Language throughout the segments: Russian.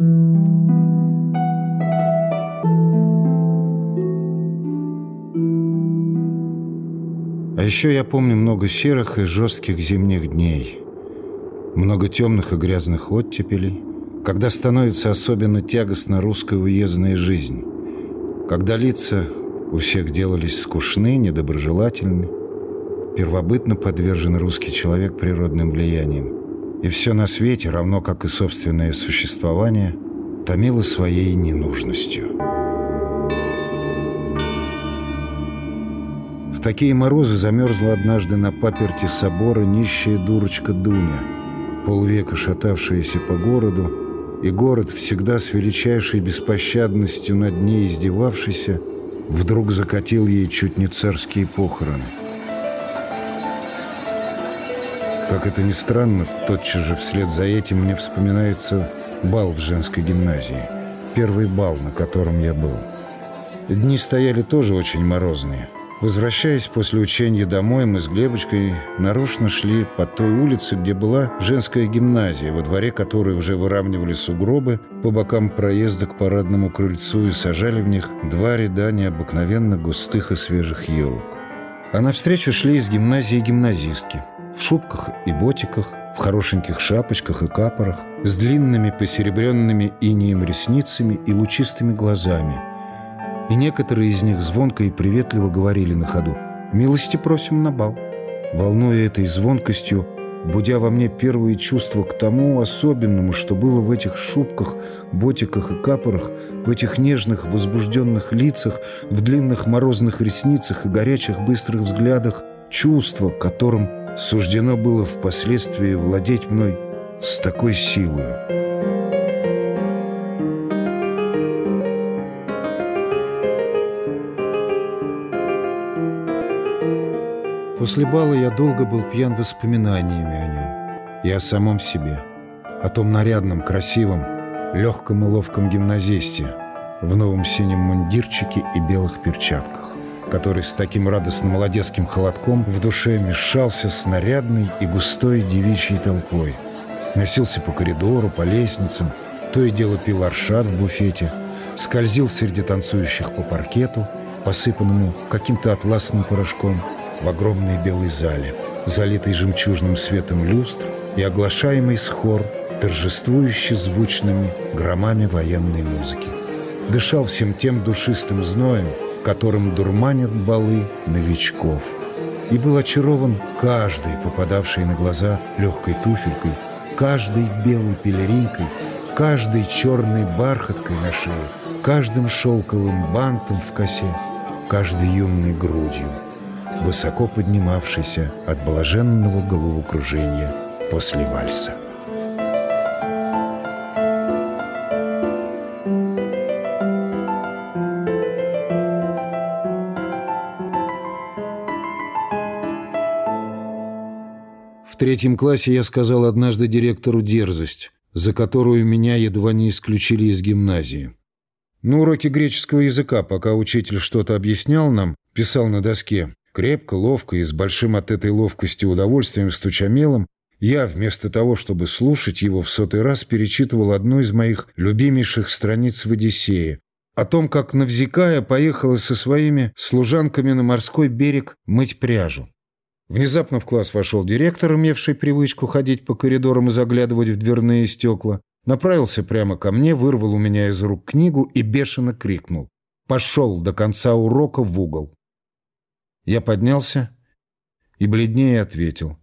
А еще я помню много серых и жестких зимних дней. Много темных и грязных оттепелей, когда становится особенно тягостна русская уездная жизнь, когда лица у всех делались скучны, недоброжелательны, первобытно подвержен русский человек природным влияниям, и все на свете, равно как и собственное существование, томило своей ненужностью. В такие морозы замерзла однажды на паперти собора нищая дурочка Дуня, полвека шатавшаяся по городу, и город, всегда с величайшей беспощадностью над ней издевавшийся, вдруг закатил ей чуть не царские похороны. Как это ни странно, тотчас же вслед за этим мне вспоминается бал в женской гимназии. Первый бал, на котором я был. Дни стояли тоже очень морозные – Возвращаясь после учения домой, мы с Глебочкой нарочно шли по той улице, где была женская гимназия, во дворе которой уже выравнивали сугробы по бокам проезда к парадному крыльцу и сажали в них два ряда необыкновенно густых и свежих елок. А навстречу шли из гимназии гимназистки в шубках и ботиках, в хорошеньких шапочках и капорах, с длинными посеребренными инеем ресницами и лучистыми глазами – и некоторые из них звонко и приветливо говорили на ходу «Милости просим на бал». Волнуя этой звонкостью, будя во мне первые чувства к тому особенному, что было в этих шубках, ботиках и капорах, в этих нежных, возбужденных лицах, в длинных морозных ресницах и горячих быстрых взглядах, чувство, которым суждено было впоследствии владеть мной с такой силой. После бала я долго был пьян воспоминаниями о нем и о самом себе, о том нарядном, красивом, легком и ловком гимназисте в новом синем мундирчике и белых перчатках, который с таким радостным молодецким холодком в душе мешался с нарядной и густой девичьей толпой. Носился по коридору, по лестницам, то и дело пил аршат в буфете, скользил среди танцующих по паркету, посыпанному каким-то атласным порошком – в огромной белой зале, залитой жемчужным светом люстр и оглашаемый с хор торжествующе звучными громами военной музыки. Дышал всем тем душистым зноем, которым дурманят балы новичков. И был очарован каждой попадавшей на глаза легкой туфелькой, каждой белой пелеринкой, каждой черной бархаткой на шее, каждым шелковым бантом в косе, каждой юной грудью высоко поднимавшийся от блаженного головокружения после вальса. Третьем классе я сказал однажды директору дерзость, за которую меня едва не исключили из гимназии. На уроке греческого языка, пока учитель что-то объяснял нам, писал на доске Крепко, ловко и с большим от этой ловкости удовольствием стуча мелом, я, вместо того, чтобы слушать его в сотый раз, перечитывал одну из моих любимейших страниц в «Одиссее», о том, как Навзикая поехала со своими служанками на морской берег мыть пряжу. Внезапно в класс вошел директор, имевший привычку ходить по коридорам и заглядывать в дверные стекла, направился прямо ко мне, вырвал у меня из рук книгу и бешено крикнул. Пошел до конца урока в угол. Я поднялся и бледнее ответил.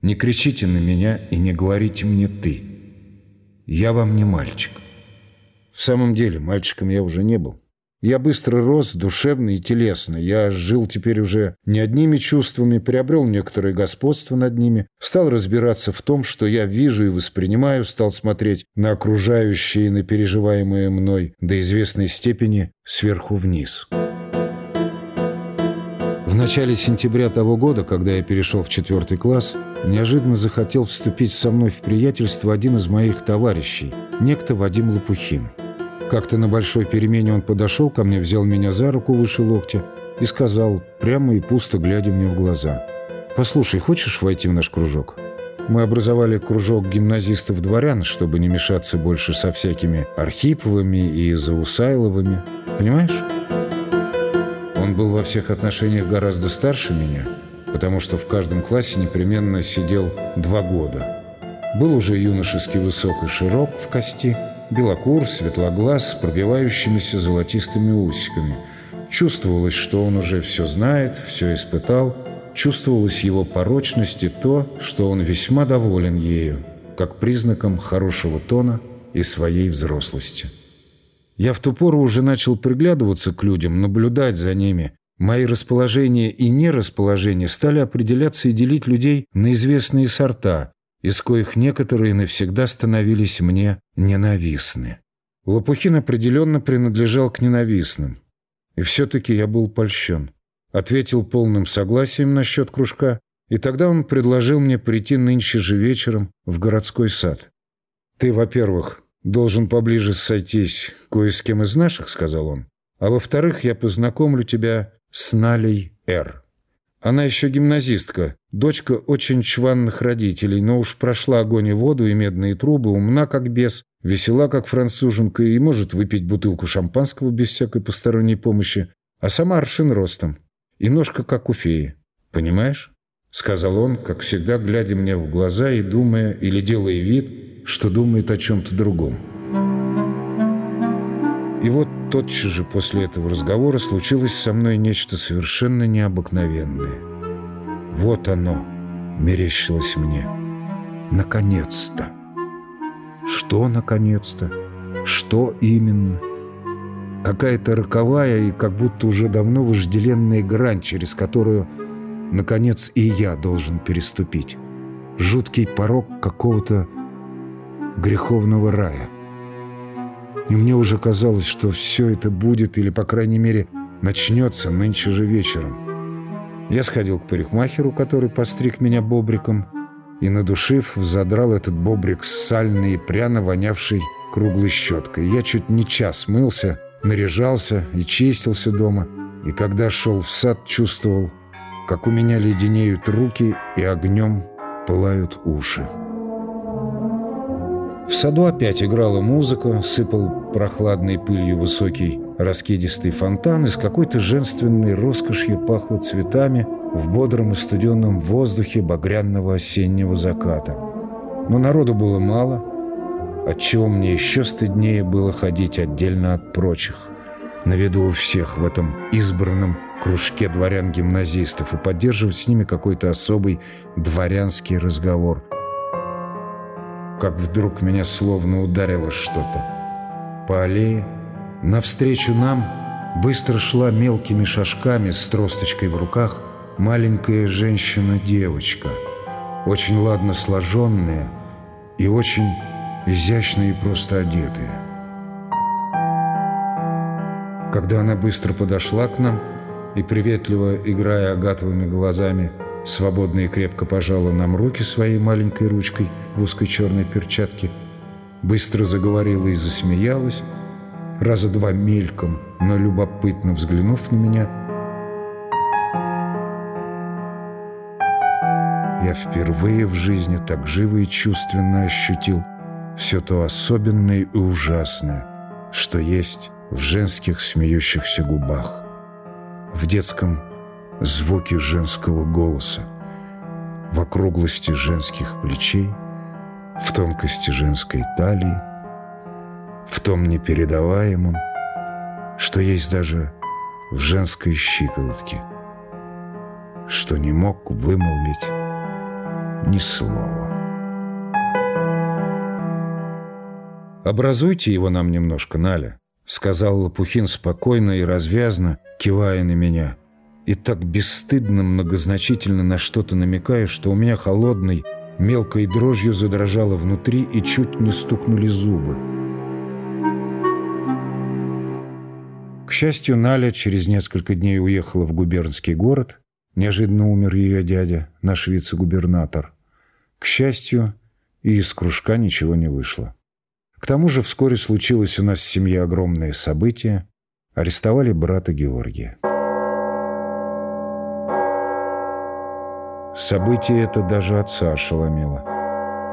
«Не кричите на меня и не говорите мне «ты». Я вам не мальчик». В самом деле, мальчиком я уже не был. Я быстро рос, душевно и телесно. Я жил теперь уже не одними чувствами, приобрел некоторое господство над ними, стал разбираться в том, что я вижу и воспринимаю, стал смотреть на окружающее и на переживаемое мной до известной степени сверху вниз. В начале сентября того года, когда я перешел в четвертый класс, неожиданно захотел вступить со мной в приятельство один из моих товарищей, некто Вадим Лопухин. Как-то на большой перемене он подошел ко мне, взял меня за руку выше локтя и сказал, прямо и пусто глядя мне в глаза, «Послушай, хочешь войти в наш кружок?» Мы образовали кружок гимназистов-дворян, чтобы не мешаться больше со всякими Архиповыми и Заусайловыми. Понимаешь? Он был во всех отношениях гораздо старше меня, потому что в каждом классе непременно сидел два года. Был уже юношески высок и широк в кости, белокур, светлоглаз, с пробивающимися золотистыми усиками. Чувствовалось, что он уже все знает, все испытал – чувствовалась его порочность и то, что он весьма доволен ею, как признаком хорошего тона и своей взрослости. Я в ту пору уже начал приглядываться к людям, наблюдать за ними. Мои расположения и нерасположения стали определяться и делить людей на известные сорта, из коих некоторые навсегда становились мне ненавистны. Лопухин определенно принадлежал к ненавистным. И все-таки я был польщен ответил полным согласием насчет кружка, и тогда он предложил мне прийти нынче же вечером в городской сад. «Ты, во-первых, должен поближе сойтись кое с кем из наших», — сказал он, «а во-вторых, я познакомлю тебя с Налей Р. Она еще гимназистка, дочка очень чванных родителей, но уж прошла огонь и воду и медные трубы, умна как бес, весела как француженка и может выпить бутылку шампанского без всякой посторонней помощи, а сама аршин ростом и ножка, как у феи. Понимаешь?» — сказал он, как всегда, глядя мне в глаза и думая, или делая вид, что думает о чем-то другом. И вот тотчас же после этого разговора случилось со мной нечто совершенно необыкновенное. Вот оно, мерещилось мне. Наконец-то! Что наконец-то? Что именно? Какая-то роковая и как будто уже давно вожделенная грань, через которую, наконец, и я должен переступить. Жуткий порог какого-то греховного рая. И мне уже казалось, что все это будет, или, по крайней мере, начнется нынче же вечером. Я сходил к парикмахеру, который постриг меня бобриком, и, надушив, задрал этот бобрик с сальной и пряно вонявшей круглой щеткой. Я чуть не час мылся, наряжался и чистился дома, и когда шел в сад, чувствовал, как у меня леденеют руки и огнем пылают уши. В саду опять играла музыка, сыпал прохладной пылью высокий раскидистый фонтан, и с какой-то женственной роскошью пахло цветами в бодром и студенном воздухе багряного осеннего заката. Но народу было мало — отчего мне еще стыднее было ходить отдельно от прочих, на виду у всех в этом избранном кружке дворян-гимназистов и поддерживать с ними какой-то особый дворянский разговор. Как вдруг меня словно ударило что-то. По аллее, навстречу нам, быстро шла мелкими шажками с тросточкой в руках маленькая женщина-девочка, очень ладно сложенная и очень изящные и просто одетые. Когда она быстро подошла к нам и, приветливо играя агатовыми глазами, свободно и крепко пожала нам руки своей маленькой ручкой в узкой черной перчатке, быстро заговорила и засмеялась, раза два мельком, но любопытно взглянув на меня, я впервые в жизни так живо и чувственно ощутил все то особенное и ужасное, что есть в женских смеющихся губах, в детском звуке женского голоса, в округлости женских плечей, в тонкости женской талии, в том непередаваемом, что есть даже в женской щиколотке, что не мог вымолвить ни слова. «Образуйте его нам немножко, Наля», — сказал Лопухин спокойно и развязно, кивая на меня. И так бесстыдно, многозначительно на что-то намекая, что у меня холодной, мелкой дрожью задрожало внутри и чуть не стукнули зубы. К счастью, Наля через несколько дней уехала в губернский город. Неожиданно умер ее дядя, наш вице-губернатор. К счастью, и из кружка ничего не вышло. К тому же вскоре случилось у нас в семье огромное событие. Арестовали брата Георгия. Событие это даже отца ошеломило.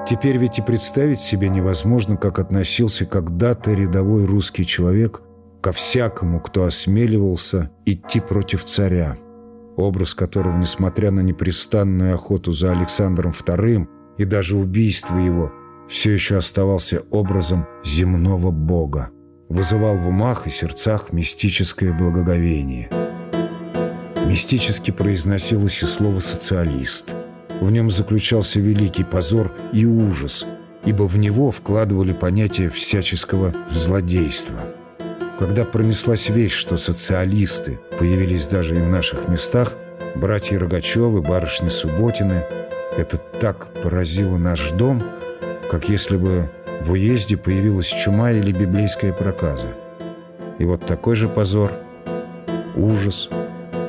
Теперь ведь и представить себе невозможно, как относился когда-то рядовой русский человек ко всякому, кто осмеливался идти против царя, образ которого, несмотря на непрестанную охоту за Александром II и даже убийство его, все еще оставался образом земного бога, вызывал в умах и сердцах мистическое благоговение. Мистически произносилось и слово «социалист». В нем заключался великий позор и ужас, ибо в него вкладывали понятие всяческого злодейства. Когда пронеслась вещь, что социалисты появились даже и в наших местах, братья Рогачевы, барышни Субботины, это так поразило наш дом, как если бы в уезде появилась чума или библейская проказа. И вот такой же позор, ужас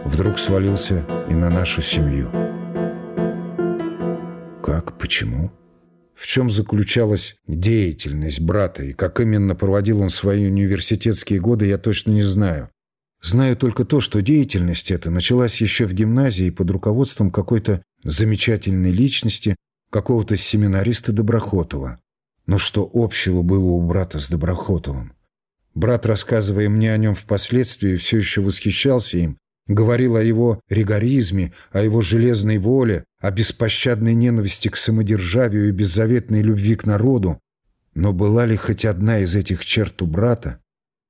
вдруг свалился и на нашу семью. Как? Почему? В чем заключалась деятельность брата и как именно проводил он свои университетские годы, я точно не знаю. Знаю только то, что деятельность эта началась еще в гимназии под руководством какой-то замечательной личности, какого-то семинариста Доброхотова. Но что общего было у брата с Доброхотовым? Брат, рассказывая мне о нем впоследствии, все еще восхищался им Говорил о его ригоризме, о его железной воле, о беспощадной ненависти к самодержавию и беззаветной любви к народу. Но была ли хоть одна из этих черт у брата?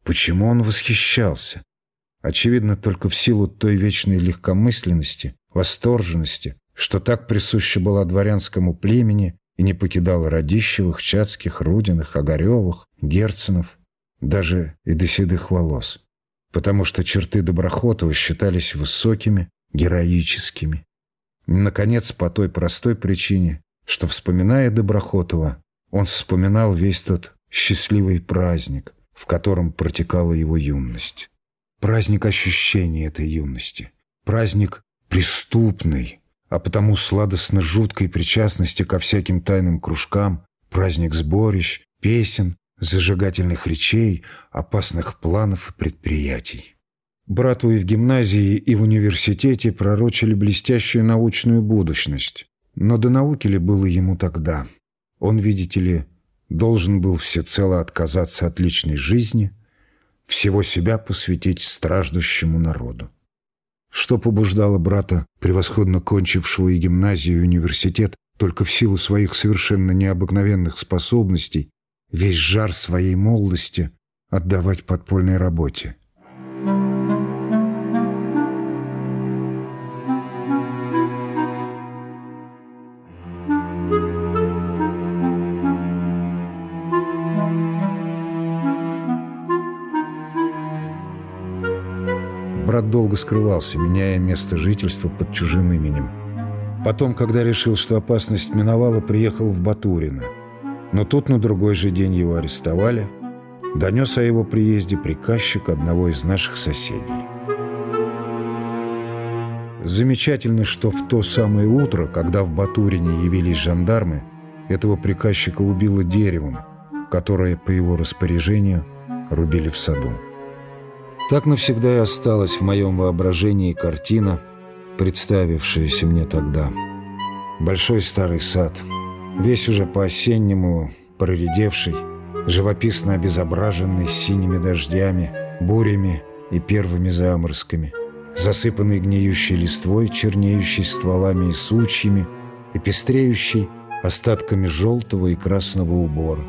Почему он восхищался? Очевидно, только в силу той вечной легкомысленности, восторженности, что так присуща была дворянскому племени и не покидала Радищевых, Чацких, Рудиных, Огаревых, Герценов, даже и до седых волос потому что черты Доброхотова считались высокими, героическими. Наконец, по той простой причине, что, вспоминая Доброхотова, он вспоминал весь тот счастливый праздник, в котором протекала его юность. Праздник ощущения этой юности. Праздник преступный, а потому сладостно-жуткой причастности ко всяким тайным кружкам, праздник сборищ, песен, зажигательных речей, опасных планов и предприятий. Брату и в гимназии, и в университете пророчили блестящую научную будущность. Но до науки ли было ему тогда? Он, видите ли, должен был всецело отказаться от личной жизни, всего себя посвятить страждущему народу. Что побуждало брата, превосходно кончившего и гимназию, и университет, только в силу своих совершенно необыкновенных способностей, весь жар своей молодости отдавать подпольной работе. Брат долго скрывался, меняя место жительства под чужим именем. Потом, когда решил, что опасность миновала, приехал в Батурино – но тут на другой же день его арестовали. Донес о его приезде приказчик одного из наших соседей. Замечательно, что в то самое утро, когда в Батурине явились жандармы, этого приказчика убило деревом, которое по его распоряжению рубили в саду. Так навсегда и осталась в моем воображении картина, представившаяся мне тогда. Большой старый сад — весь уже по-осеннему проредевший, живописно обезображенный синими дождями, бурями и первыми заморозками, засыпанный гниющей листвой, чернеющей стволами и сучьями и пестреющий остатками желтого и красного убора.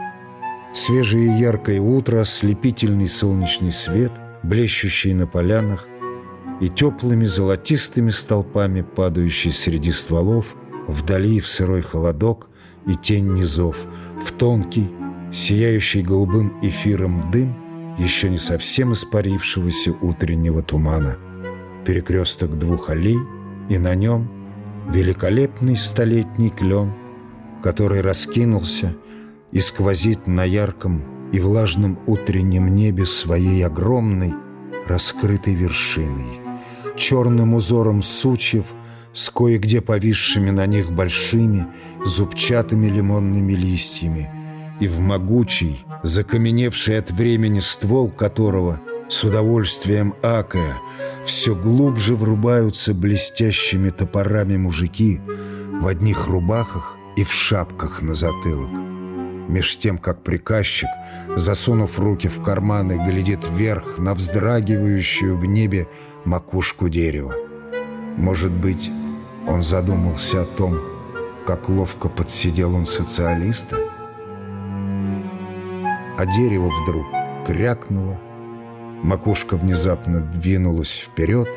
Свежее и яркое утро, ослепительный солнечный свет, блещущий на полянах и теплыми золотистыми столпами, падающий среди стволов, вдали в сырой холодок – и тень низов, в тонкий, сияющий голубым эфиром дым еще не совсем испарившегося утреннего тумана, перекресток двух аллей, и на нем великолепный столетний клен, который раскинулся и сквозит на ярком и влажном утреннем небе своей огромной раскрытой вершиной, черным узором сучьев – с кое-где повисшими на них большими зубчатыми лимонными листьями, и в могучий, закаменевший от времени ствол которого с удовольствием акая все глубже врубаются блестящими топорами мужики в одних рубахах и в шапках на затылок. Меж тем, как приказчик, засунув руки в карманы, глядит вверх на вздрагивающую в небе макушку дерева. Может быть, он задумался о том, как ловко подсидел он социалиста? А дерево вдруг крякнуло, макушка внезапно двинулась вперед,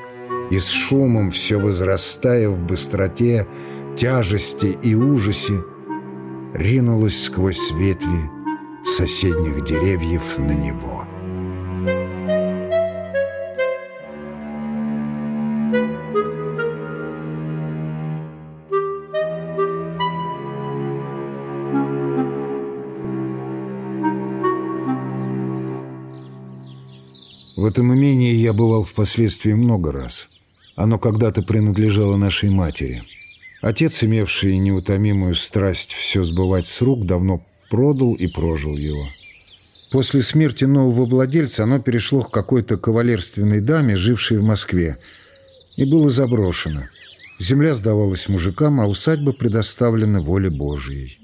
и с шумом, все возрастая в быстроте, тяжести и ужасе, ринулась сквозь ветви соседних деревьев на него. Этом имении я бывал впоследствии много раз. Оно когда-то принадлежало нашей матери – Отец, имевший неутомимую страсть все сбывать с рук, давно продал и прожил его. После смерти нового владельца оно перешло к какой-то кавалерственной даме, жившей в Москве, и было заброшено. Земля сдавалась мужикам, а усадьба предоставлена воле Божией.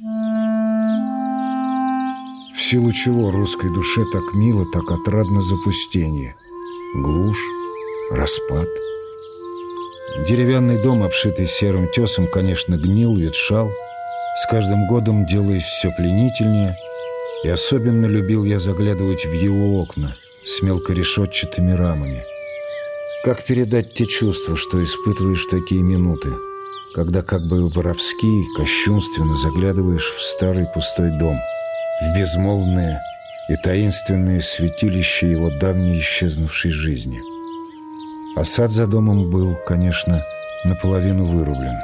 В силу чего русской душе так мило, так отрадно запустение? Глушь, распад – Деревянный дом, обшитый серым тесом, конечно, гнил, ветшал, с каждым годом делаясь все пленительнее, и особенно любил я заглядывать в его окна с мелкорешетчатыми рамами. Как передать те чувства, что испытываешь в такие минуты, когда как бы воровски, кощунственно заглядываешь в старый пустой дом, в безмолвное и таинственное святилище его давней исчезнувшей жизни – а сад за домом был, конечно, наполовину вырублен.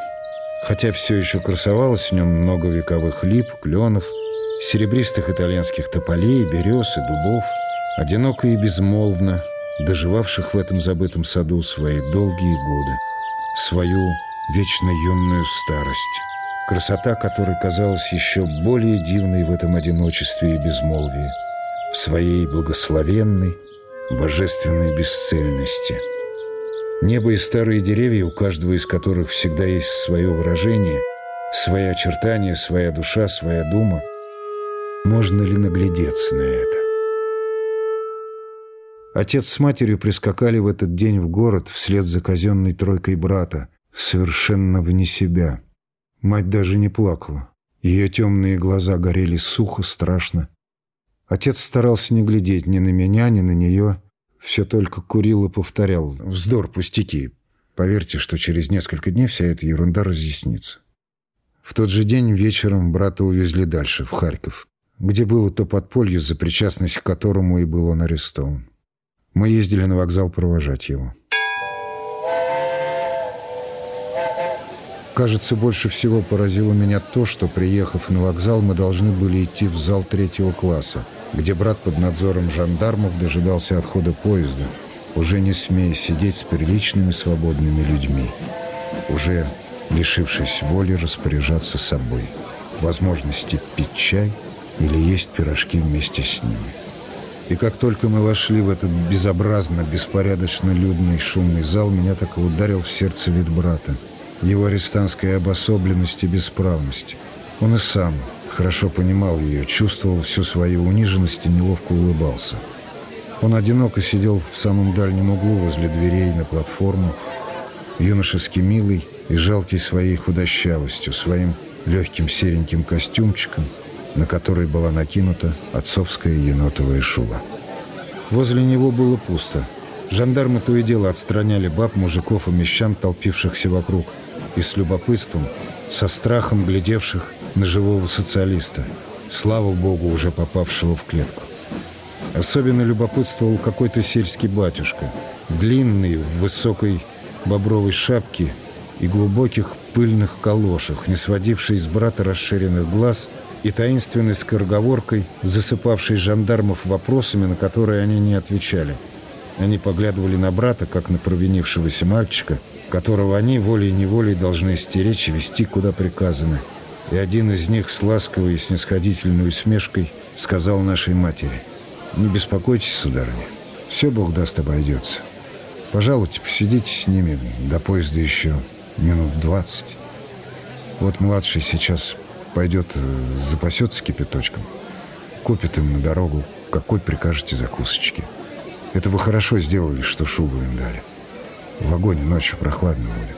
Хотя все еще красовалось в нем много вековых лип, кленов, серебристых итальянских тополей, берез и дубов, одиноко и безмолвно, доживавших в этом забытом саду свои долгие годы, свою вечно юную старость, красота которой казалась еще более дивной в этом одиночестве и безмолвии, в своей благословенной, божественной бесцельности. Небо и старые деревья, у каждого из которых всегда есть свое выражение, свои очертания, своя душа, своя дума. Можно ли наглядеться на это? Отец с матерью прискакали в этот день в город вслед за казенной тройкой брата, совершенно вне себя. Мать даже не плакала. Ее темные глаза горели сухо, страшно. Отец старался не глядеть ни на меня, ни на нее, все только курил и повторял. Вздор, пустяки. Поверьте, что через несколько дней вся эта ерунда разъяснится. В тот же день вечером брата увезли дальше, в Харьков, где было то подполье, за причастность к которому и был он арестован. Мы ездили на вокзал провожать его. Кажется, больше всего поразило меня то, что, приехав на вокзал, мы должны были идти в зал третьего класса – где брат под надзором жандармов дожидался отхода поезда, уже не смея сидеть с приличными свободными людьми, уже лишившись воли распоряжаться собой, возможности пить чай или есть пирожки вместе с ними. И как только мы вошли в этот безобразно, беспорядочно людный шумный зал, меня так и ударил в сердце вид брата, его арестантской обособленности и бесправности. Он и сам, хорошо понимал ее, чувствовал всю свою униженность и неловко улыбался. Он одиноко сидел в самом дальнем углу возле дверей на платформу, юношески милый и жалкий своей худощавостью, своим легким сереньким костюмчиком, на который была накинута отцовская енотовая шуба. Возле него было пусто. Жандармы то и дело отстраняли баб, мужиков и мещан, толпившихся вокруг, и с любопытством, со страхом глядевших на живого социалиста, слава богу, уже попавшего в клетку. Особенно любопытствовал какой-то сельский батюшка, длинный, в высокой бобровой шапке и глубоких пыльных калошах, не сводивший с брата расширенных глаз и таинственной скороговоркой, засыпавший жандармов вопросами, на которые они не отвечали. Они поглядывали на брата, как на провинившегося мальчика, которого они волей-неволей должны стеречь и вести, куда приказано – и один из них с ласковой и снисходительной усмешкой сказал нашей матери, «Не беспокойтесь, сударыня, все Бог даст обойдется. Пожалуйте, посидите с ними до поезда еще минут двадцать. Вот младший сейчас пойдет э, запасется кипяточком. Купит им на дорогу, какой прикажете закусочки. Это вы хорошо сделали, что шубу им дали. В вагоне ночью прохладно будет.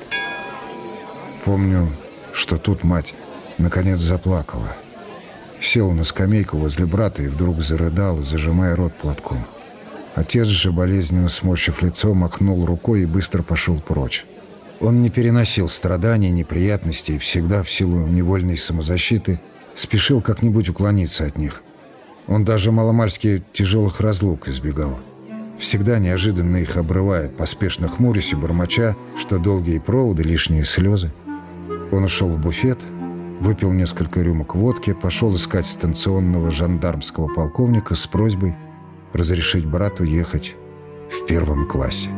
Помню, что тут мать наконец заплакала. Села на скамейку возле брата и вдруг зарыдала, зажимая рот платком. Отец же, болезненно сморщив лицо, махнул рукой и быстро пошел прочь. Он не переносил страданий, неприятностей и всегда, в силу невольной самозащиты, спешил как-нибудь уклониться от них. Он даже маломальски тяжелых разлук избегал. Всегда неожиданно их обрывает, поспешно хмурясь и бормоча, что долгие проводы, лишние слезы. Он ушел в буфет, выпил несколько рюмок водки, пошел искать станционного жандармского полковника с просьбой разрешить брату ехать в первом классе.